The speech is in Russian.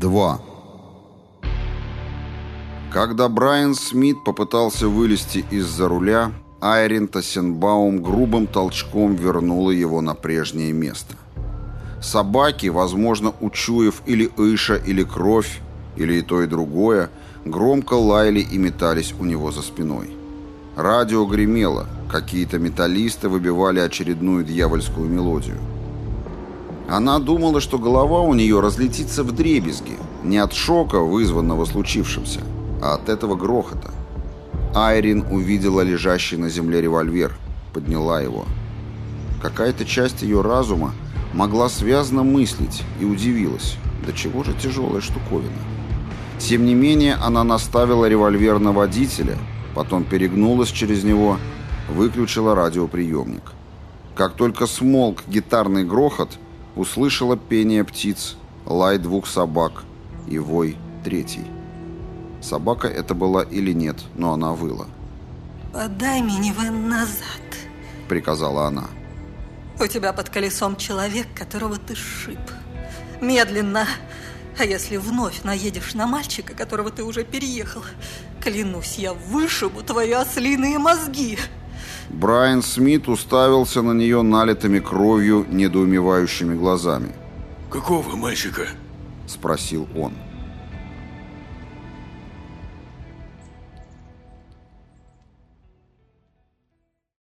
2. Когда Брайан Смит попытался вылезти из-за руля, Айрин Тассенбаум грубым толчком вернула его на прежнее место. Собаки, возможно, учуяв или Иша, или кровь, или и то, и другое, громко лаяли и метались у него за спиной. Радио гремело, какие-то металлисты выбивали очередную дьявольскую мелодию. Она думала, что голова у нее разлетится в дребезги, не от шока, вызванного случившимся, а от этого грохота. Айрин увидела лежащий на земле револьвер, подняла его. Какая-то часть ее разума могла связно мыслить и удивилась, до чего же тяжелая штуковина. Тем не менее, она наставила револьвер на водителя, потом перегнулась через него, выключила радиоприемник. Как только смолк гитарный грохот, услышала пение птиц, лай двух собак и вой третий. Собака это была или нет, но она выла. «Подай меня назад», — приказала она. «У тебя под колесом человек, которого ты шип. Медленно. А если вновь наедешь на мальчика, которого ты уже переехал, клянусь, я вышибу твои ослиные мозги». Брайан Смит уставился на нее налитыми кровью, недоумевающими глазами. «Какого мальчика?» – спросил он.